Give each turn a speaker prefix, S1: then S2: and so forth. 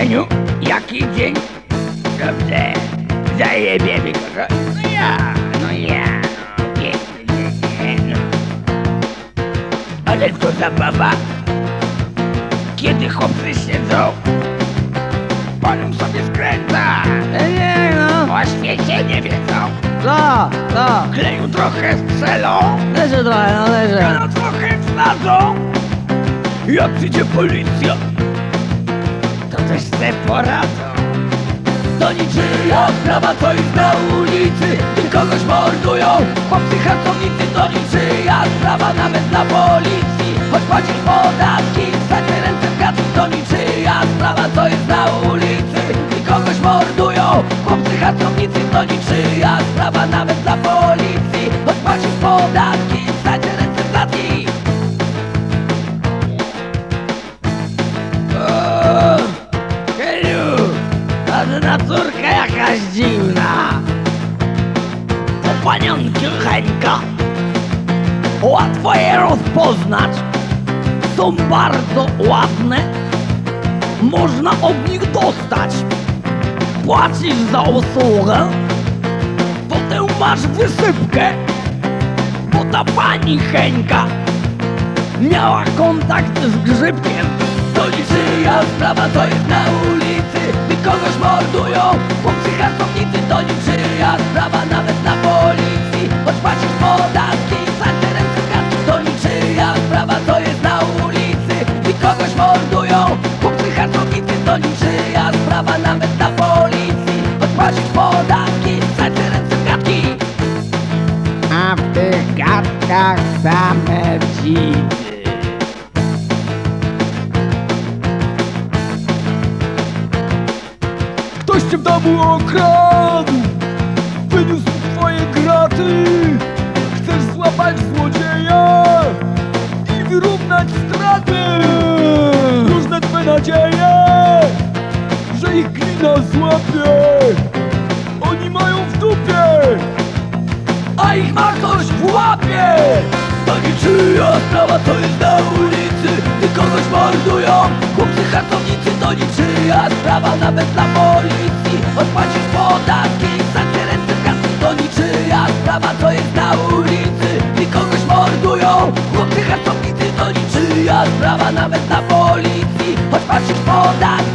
S1: Heniu, jaki dzień? Dobrze, zajebiemy kogo? No ja, no ja, no piękny dzień, no. Ale to zabawa, kiedy chłopcy siedzą, palą sobie skręta,
S2: Nie no,
S1: o świecie nie wiedzą,
S2: co, co?
S1: kleju trochę strzelą,
S2: Leżę trochę, no leżę.
S1: no trochę wsadzą. Jak przyjdzie policja, też se poradzą. To niczyja sprawa, co jest na ulicy. Gdy kogoś mordują Chłopcy hartownicy to niczyja sprawa nawet dla policji. Choć płacisz podatki, wstać ręce w kwiatki To niczyja sprawa, co jest na ulicy. Gdy kogoś mordują Chłopcy hartownicy to niczyja sprawa nawet dla policji. Choć płacisz podatki, dziwna. To panienki Henka. Łatwo je rozpoznać. Są bardzo ładne. Można od nich dostać. Płacisz za usługę. Potem masz wysypkę. Bo ta pani Henka miała kontakt z grzybkiem. To niczyja sprawa, to jest na
S2: tych gadkach same dziwy.
S3: Ktoś cię w domu okradł Wyniósł twoje graty. Chcesz złapać złodzieja I wyrównać straty. Różne twe nadzieje Że ich glina złapie
S1: Moja sprawa to jest na ulicy. Gdy kogoś mordują. Chłopcy hartownicy to niczyja sprawa Nawet dla policji. Odpłacisz podatki Sankcje ręce w kasy to niczyja sprawa To jest na ulicy. Gdy kogoś mordują. Chłopcy hartownicy to niczyja sprawa Nawet dla policji. Odpłacisz podatki